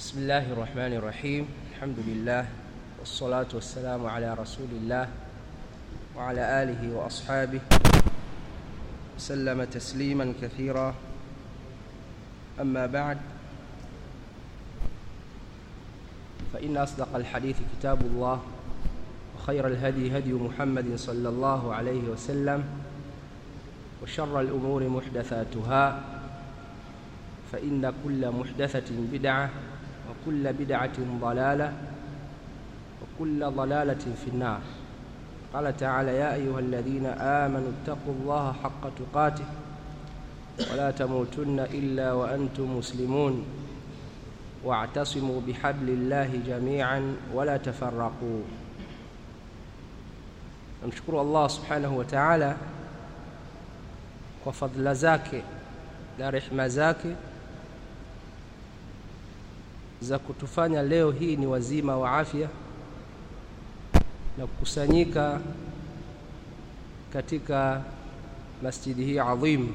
بسم الله الرحمن الرحيم. الحمد لله والصلاة والسلام على رسول الله وعلى آله وأصحابه. سلم تسليما كثيرا. أما بعد فإن أصدق الحديث كتاب الله وخير الهدي هدي محمد صلى الله عليه وسلم وشر الأمور محدثاتها فإن كل محدثة بدعة وكل بدعة ضلالة وكل ضلالة في النار. قال تعالى يا أيها الذين آمنوا اتقوا الله حق تقاته ولا تموتن إلا وأنتم مسلمون واعتصموا بحبل الله جميعا ولا تفرقوا. subhanahu wa ta'ala kwa fadhila zake na rehema zake za kutufanya leo hii ni wazima wa afya na kukusanyika katika masjidi hii adhim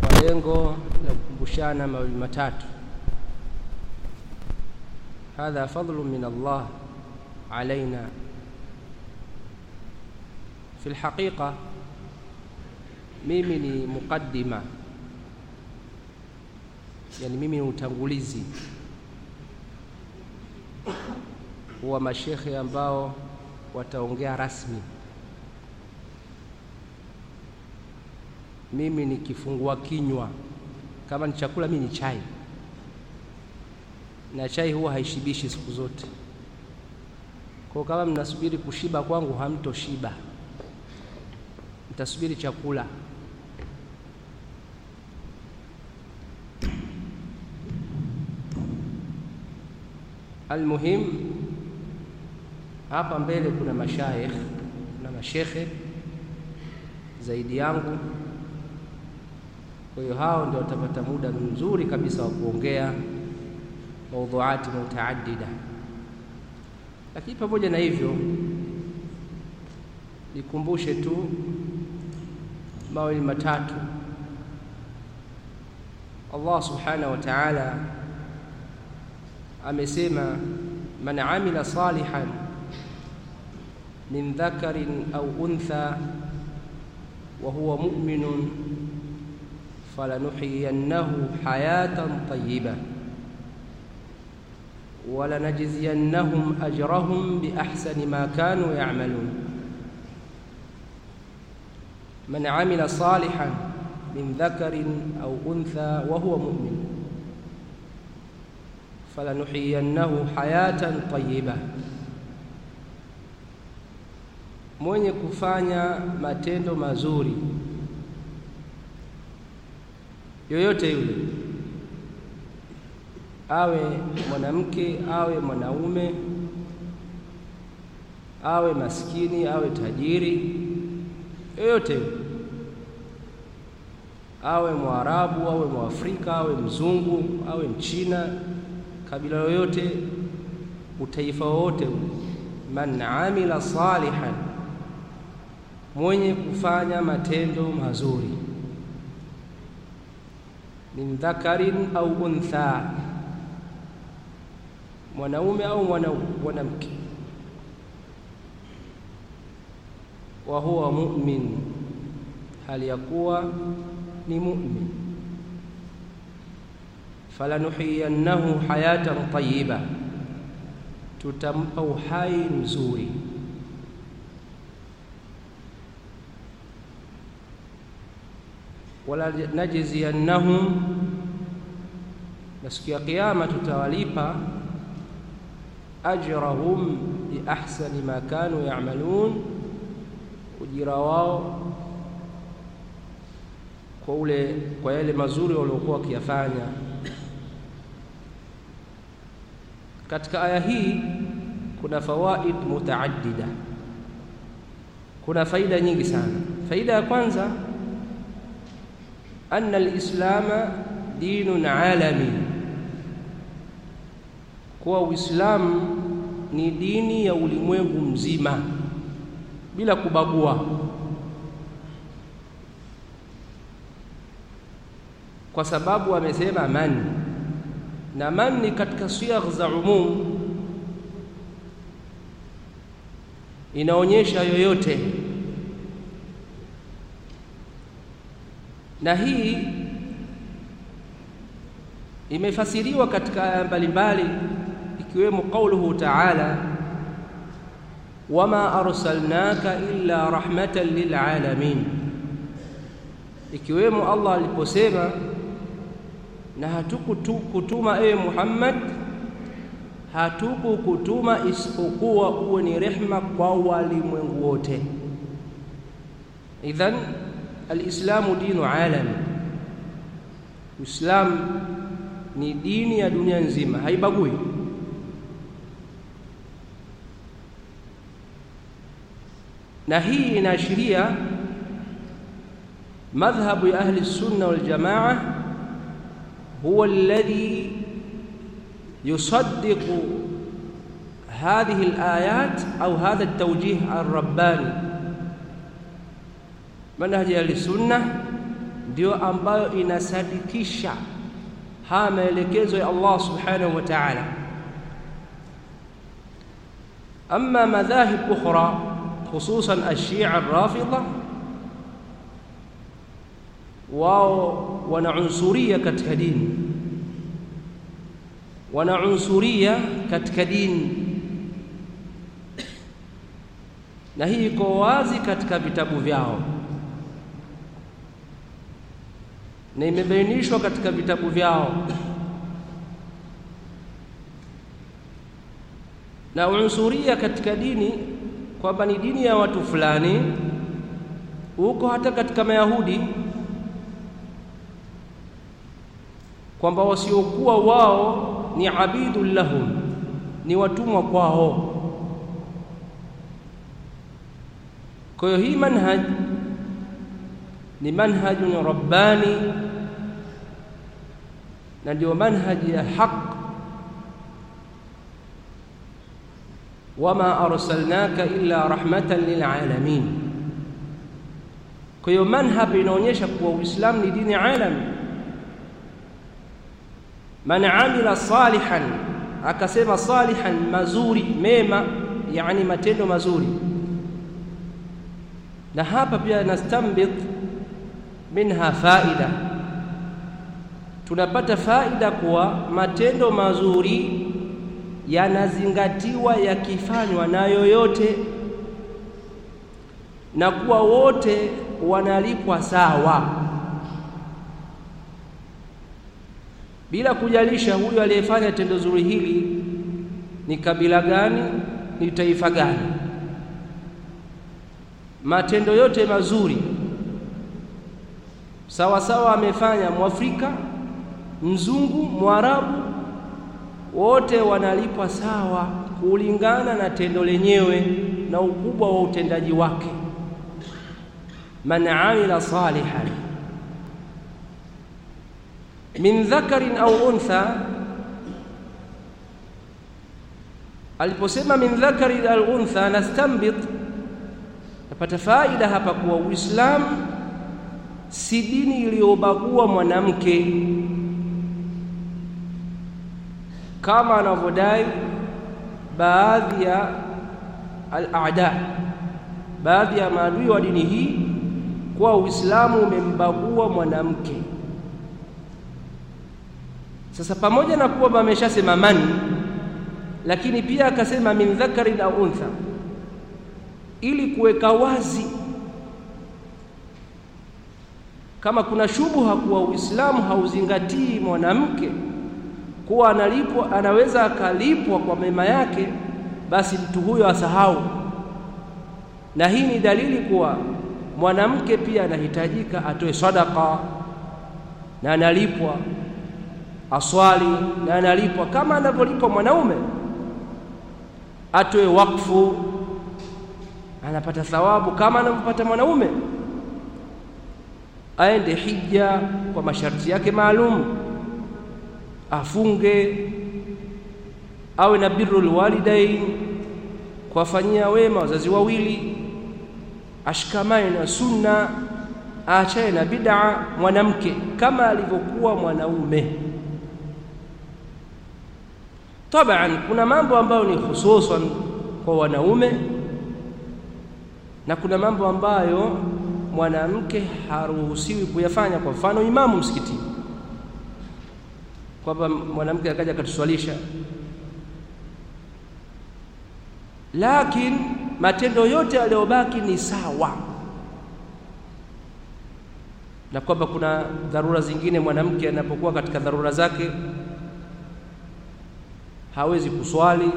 kwa lengo la kukumbushana mawili matatu. Hadha fadlu min Allah alaina fi lhaqiqa mimi ni muqaddima yani mimi ni utangulizi wa mashekhe ambao wataongea rasmi. Mimi ni kifungua kinywa. Kama ni chakula mimi ni chai. Na chai huwa haishibishi siku zote. Kwa kama mnasubiri kushiba kwangu hamtoshiba. Mtasubiri chakula almuhim hapa mbele kuna mashaikh na mashekhe zaidi yangu. Kwa hiyo hao ndio watapata muda mzuri kabisa wa kuongea maudhuati mutaaddida. Lakini pamoja na hivyo nikumbushe tu mawili matatu. Allah subhanahu wa ta'ala amesema man amila salihan min dhakarin au untha wa huwa mu'minun falanuhyiyannahu hayatan tayyibah ولنجزينهم أجرهم بأحسن ما كانوا يعملون من عمل صالحا من ذكر أو أنثى وهو مؤمن falanuhiyannahu hayatan tayyiba, mwenye kufanya matendo mazuri yoyote yule, awe mwanamke awe mwanaume, awe maskini awe tajiri, yoyote yule, awe Mwarabu awe Mwafrika awe mzungu awe Mchina kabila yoyote utaifa wowote man amila salihan mwenye kufanya matendo mazuri min dhakarin au untha mwanaume au mwanamke. Wa huwa mu'min hali ya kuwa ni mu'min falanuhiyannahu hayatan tayyiba, tutampa uhai mzuri. Wala najziyannahum, na siku ya Kiyama tutawalipa ajrahum bi ahsani ma kanu ya'malun, ujira wao kwa ule kwa yale mazuri waliokuwa wakiyafanya. Katika aya hii kuna fawaid mutaaddida, kuna faida nyingi sana. Faida ya kwanza, anna alislama dinun alami, kuwa Uislamu ni dini ya ulimwengu mzima bila kubagua. kwa sababu amesema man na man ni katika siagh za umum inaonyesha yoyote. Na hii imefasiriwa katika aya mbalimbali ikiwemo qauluhu ta'ala wama arsalnaka illa rahmatan lilalamin ikiwemo Allah aliposema na hatukutuma ewe Muhammad hatukukutuma isipokuwa uwe ni rehma kwa walimwengu wote. Idhan alislamu dinu alami uislamu ni dini ya dunia nzima haibagui. Na hii inaashiria madhhabu ya ahli sunna wal jamaa huwa alladhi yusaddiqu hadhihi alayat au hadha at-tawjih ar-rabbani manhaji ya ahli sunna ndio ambayo inasadikisha haya maelekezo ya Allah subhanahu wa ta'ala. Amma madhahib ukhra hususan ash-shi'a ar-rafidha wao wanaunsuria katika dini. Wanaunsuria katika dini. Na hii iko wazi katika vitabu vyao. Na imebainishwa katika vitabu vyao. Na unsuria katika dini kwamba ni dini ya watu fulani huko hata katika Mayahudi kwamba wasiokuwa wao ni abidun lahum ni watumwa kwao kwa hiyo hii manhaj ni manhajun rabbani na ndio manhaji ya haq wama arsalnaka illa rahmatan lilalamin kwa hiyo manhaj inaonyesha kuwa uislamu ni dini alami man amila salihan akasema salihan mazuri mema yani matendo mazuri. Na hapa pia nastambit minha faida. Tunapata faida kuwa matendo mazuri yanazingatiwa yakifanywa na yoyote na kuwa wote wanalipwa sawa bila kujalisha huyu aliyefanya tendo zuri hili ni kabila gani ni taifa gani. Matendo yote mazuri sawa sawa amefanya mwafrika mzungu mwarabu wote wanalipwa sawa kulingana na tendo lenyewe na ukubwa wa utendaji wake. Man amila salihan min dhakarin au untha aliposema min dhakarin au untha nastambit napata faida hapa kuwa uislamu si dini iliyobagua mwanamke kama anavyodai baadhi ya al-aada baadhi ya maadui wa dini hii kuwa Uislamu umembagua mwanamke. Sasa pamoja na kuwa ameshasema man, lakini pia akasema min dhakarin au untha, ili kuweka wazi kama kuna shubha kuwa Uislamu hauzingatii mwanamke kuwa analipwa, anaweza akalipwa kwa mema yake, basi mtu huyo asahau. Na hii ni dalili kuwa mwanamke pia anahitajika atoe sadaka na analipwa, aswali na analipwa kama anavyolipwa mwanaume, atoe wakfu anapata thawabu kama anavyopata mwanaume, aende hija kwa masharti yake maalum, afunge, awe na birrul walidain, kuwafanyia wema wazazi wawili, ashikamane na sunna, aachane na bid'a, mwanamke kama alivyokuwa mwanaume. Taban, kuna mambo ambayo ni hususan kwa wanaume na kuna mambo ambayo mwanamke haruhusiwi kuyafanya. Kwa mfano, imamu msikitini, kwamba mwanamke akaja akatuswalisha, lakini matendo yote yaliyobaki ni sawa, na kwamba kuna dharura zingine mwanamke anapokuwa katika dharura zake hawezi kuswali,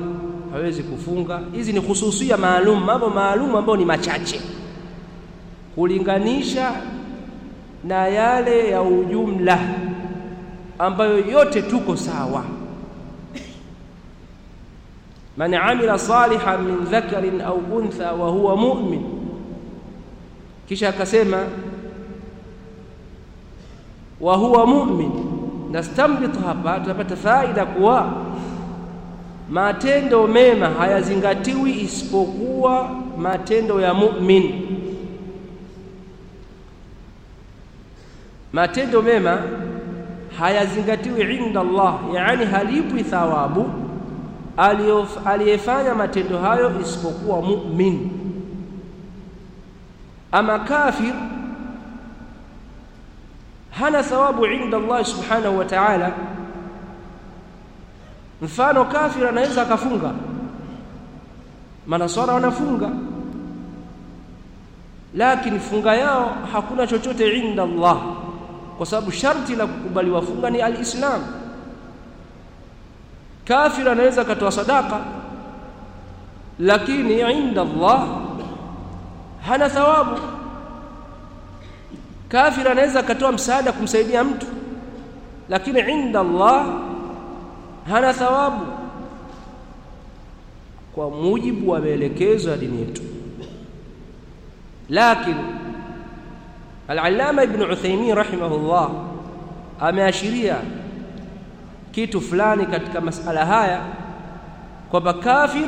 hawezi kufunga. Hizi ni hususia maalum, mambo maalum ambayo ni machache kulinganisha na yale ya ujumla ambayo yote tuko sawa. Man amila salihan min dhakarin au untha wa huwa mu'min, kisha akasema wa huwa mu'min. Nastambit hapa tunapata faida kuwa matendo mema hayazingatiwi isipokuwa matendo ya mu'min. Matendo mema hayazingatiwi inda Allah, yaani halipwi thawabu aliyefanya matendo hayo isipokuwa mu'min. Ama kafir hana thawabu inda Allah subhanahu wa ta'ala. Mfano, kafir anaweza akafunga, manaswara wanafunga, lakini funga yao hakuna chochote inda Allah, kwa sababu sharti la kukubaliwa funga ni alislam. Kafir anaweza akatoa sadaka, lakini inda Allah hana thawabu. kafiri anaweza akatoa msaada kumsaidia mtu, lakini inda Allah hana thawabu, kwa mujibu wa maelekezo ya dini yetu. Lakini Al-Allama Ibn Uthaymeen rahimahullah ameashiria kitu fulani katika masala haya kwamba kafir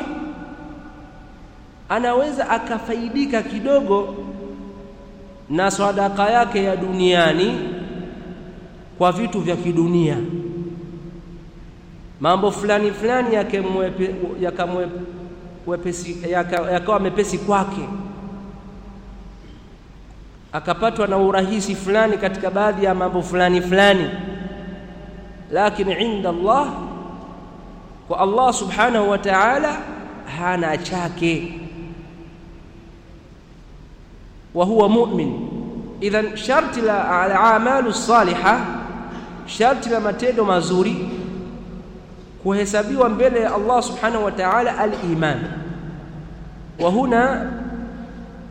anaweza akafaidika kidogo na sadaka yake ya duniani kwa vitu vya kidunia, mambo fulani fulani yakawa mepesi kwake, akapatwa na urahisi fulani katika baadhi ya mambo fulani fulani, lakini inda Allah, kwa Allah subhanahu wa ta'ala hana chake. Wa huwa mu'min. Idhan, sharti la al-amalu saliha, sharti la matendo mazuri kuhesabiwa mbele ya Allah subhanahu wa ta'ala al-iman. Wa huna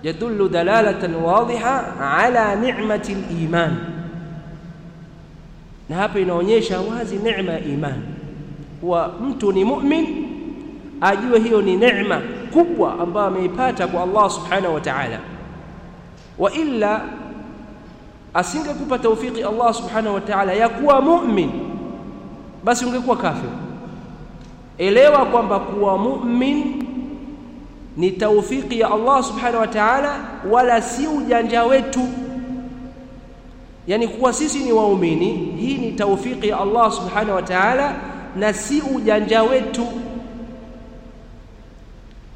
yadullu dalalatan wadhiha ala ni'mati al-iman, na hapa inaonyesha wazi neema ya iman, kuwa mtu ni mu'min ajue hiyo ni neema kubwa ambayo ameipata kwa Allah subhanahu wa ta'ala wa illa asingekupa taufiki Allah subhanahu wa ta'ala ya kuwa mu'min, basi ungekuwa kafir. Elewa kwamba kuwa mu'min ni taufiki ya Allah subhanahu wa ta'ala, wala si ujanja wetu. Yani kuwa sisi ni waumini, hii ni taufiki ya Allah subhanahu wa ta'ala na si ujanja wetu,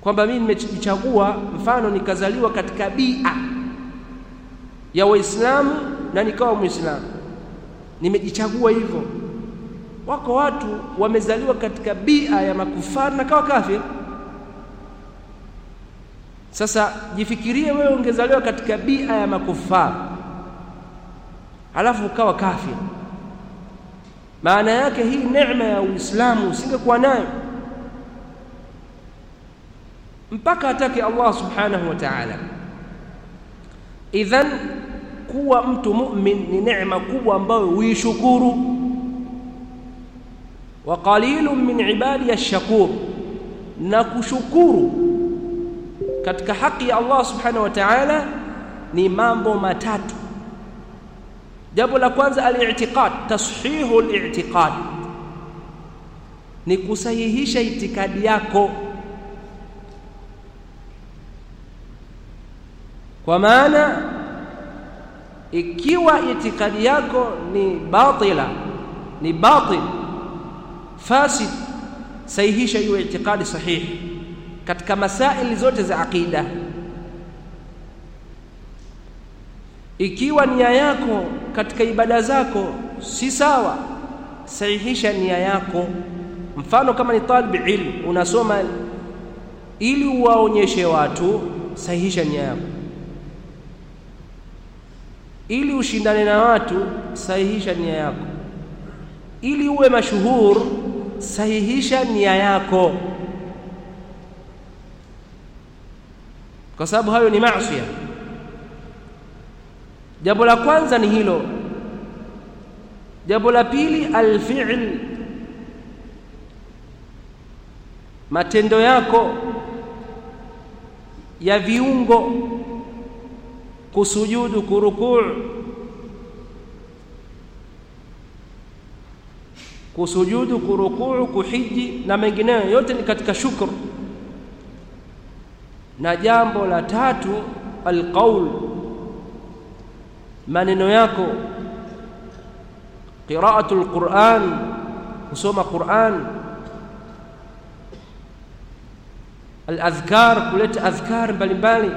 kwamba mimi nimejichagua, mfano nikazaliwa katika bia ya Waislamu na nikawa Muislamu, nimejichagua hivyo. Wako watu wamezaliwa katika bia ya makufari na kawa kafir. Sasa jifikirie wewe, ungezaliwa katika bia ya makufari halafu ukawa kafir, maana yake hii neema ya Uislamu usingekuwa nayo mpaka atake Allah subhanahu wa ta'ala. Idhan, kuwa mtu mu'min ni neema kubwa ambayo uishukuru. Wa qalilun min ibadi ash-shakur, na kushukuru katika haki ya Allah subhanahu wa ta'ala ni mambo matatu. Jambo la kwanza al-i'tiqad, tashihu al-i'tiqad, ni kusahihisha itikadi yako kwa maana ikiwa itikadi yako ni batila, ni batil fasid, sahihisha hiyo itikadi sahihi katika masaili zote za aqida. Ikiwa nia yako katika ibada zako si sawa, sahihisha nia yako. Mfano, kama ni talib ilm, unasoma ili uwaonyeshe watu, sahihisha nia yako. Ili ushindane na watu, sahihisha nia yako. Ili uwe mashuhur, sahihisha nia yako, kwa sababu hayo ni maasi. Jambo la kwanza ni hilo. Jambo la pili, alfi'l, matendo yako ya viungo, kusujudu, kurukuu, kusujudu, kurukuu, kuhiji na mengineyo, yote ni katika shukr. Na jambo la tatu, alqaul maneno yako, qiraatu lquran kusoma Qur'an, al-adhkar, kuleta adhkar mbalimbali.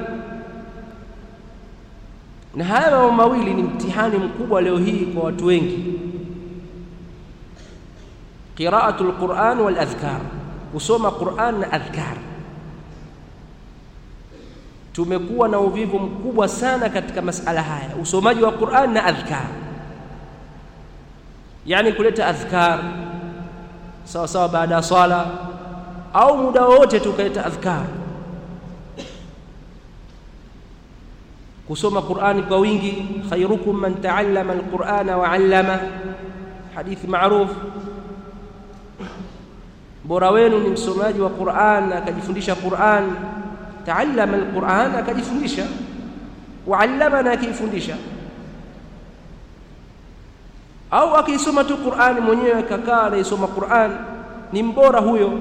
Na haya mambo mawili ni mtihani mkubwa leo hii kwa watu wengi, قراءة القرآن والأذكار. وسوم قرآن أذكار. تمكوا نوبيكم كوبا سانا كتك مسألة هاي وسوم جوا قرآن أذكار يعني كلتا أذكار سوا سوا بعد صلاة أو مداوتة كلتا أذكار كسوم قرآن قوينجي خيركم من تعلم القرآن وعلم حديث معروف bora wenu ni msomaji wa Qur'an akajifundisha Qur'an taallama alquran akajifundisha, waallama na akifundisha, au akiisoma tu Qurani mwenyewe akakaa anaisoma Qurani, ni mbora huyo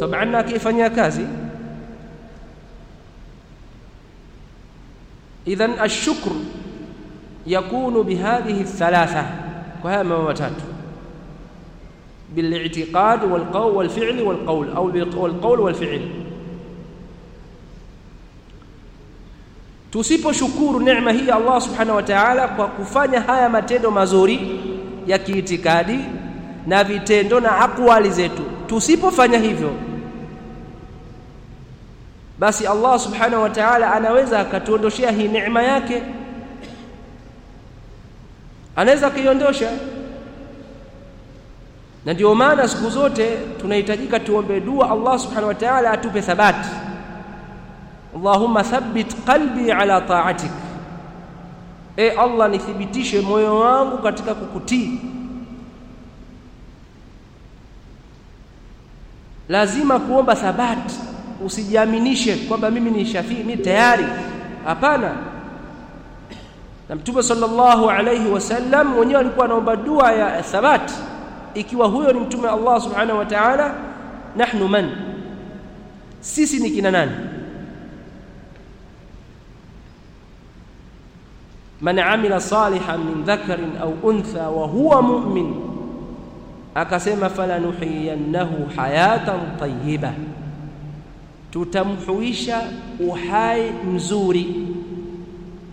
taban, akiifanyia kazi. Idhan ashukru yakunu bihadhihi thalatha, kwa haya mambo matatu bilitiqad walqawl walfi'li walqawl au walqawl walfi'li Tusiposhukuru neema hii Allah subhanahu wa ta'ala kwa kufanya haya matendo mazuri ya kiitikadi na vitendo na akwali zetu, tusipofanya hivyo, basi Allah subhanahu wa ta'ala anaweza akatuondoshea hii neema yake, anaweza akaiondosha. Na ndio maana siku zote tunahitajika tuombe dua Allah subhanahu wa ta'ala atupe thabati Allahumma thabbit qalbi ala ta'atik, e Allah, nithibitishe moyo wangu katika kukutii. Lazima kuomba thabati, usijiaminishe kwamba mimi ni shafii, mimi tayari. Hapana. Na Mtume sallallahu alayhi wasallam mwenyewe alikuwa anaomba dua ya thabati. Ikiwa huyo ni mtume Allah subhanahu wa ta'ala, nahnu man, sisi ni kina nani? man amila salihan min dhakarin au untha wa huwa mu'min, akasema falanuhiyannahu hayatan tayyiba, tutamhuisha uhai mzuri.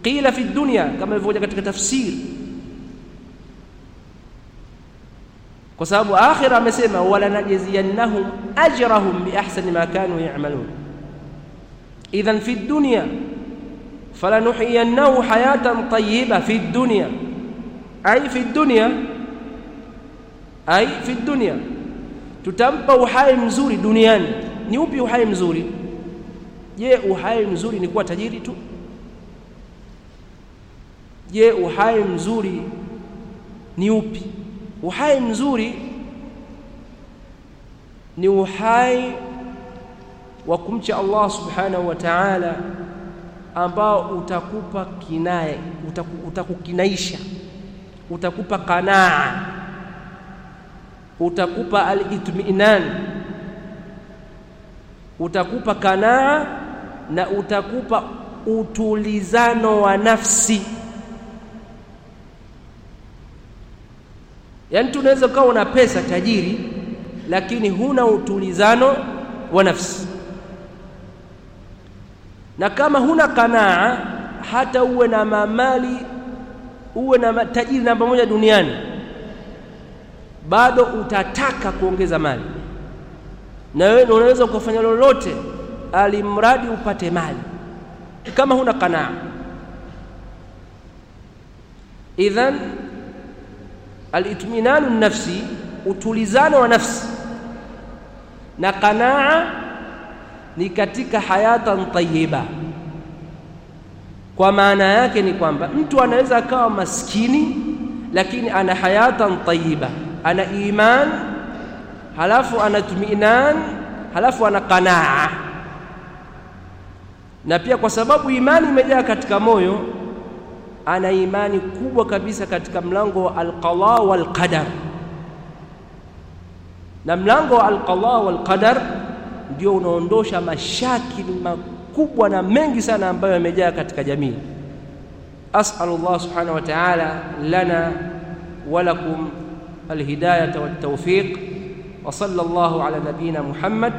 Qila fi dunya, kama ilivyokuja katika tafsiri, kwa sababu akhira amesema walanajziyannahum ajrahum biahsani ma kanu ya'malun. Idhan fi dunya falanuhiyannahu hayatan tayyiba fi dunya, ai fi dunya, ai fi dunya, tutampa uhai mzuri duniani. Ni upi uhai mzuri? Je, uhai mzuri ni kuwa tajiri tu? Je, uhai mzuri ni upi? Uhai mzuri ni uhai wa kumcha Allah subhanahu wa ta'ala ambao utakupa kinaye, utaku, utakukinaisha, utakupa kanaa utakupa al-itminan, utakupa kanaa na utakupa utulizano wa nafsi. Yaani tunaweza ukawa una pesa tajiri, lakini huna utulizano wa nafsi. Na kama huna kanaa, hata uwe na mamali, uwe na tajiri namba moja duniani, bado utataka kuongeza mali, na wewe unaweza ukafanya lolote, alimradi upate mali, kama huna kanaa. Idhan alitminanu nafsi, utulizano wa nafsi na qanaa ni katika hayatan tayyiba. Kwa maana yake ni kwamba mtu anaweza akawa maskini lakini ana hayatan tayyiba, ana iman halafu ana tuminan halafu ana qanaa. Na pia kwa sababu imani imejaa katika moyo, ana imani kubwa kabisa katika mlango wa alqada wal qadar na mlango wa alqada wal qadar ndio unaondosha mashakili makubwa na mengi sana ambayo yamejaa katika jamii. As'alu Allah subhanahu wa ta'ala lana wa lakum alhidayata wat tawfiq wa sallallahu ala nabiyyina Muhammad